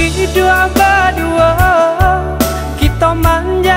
sabi dua berdua Kita menjalin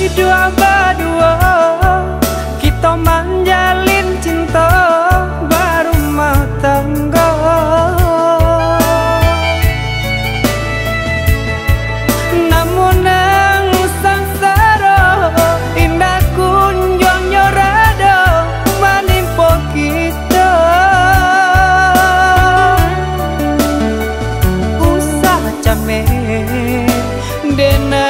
Dua. Berdua Kita menjalin cinta Baru matangga Namun yang sangsara Indah kunjung nyorado Menimpa kita. Usah camen Denai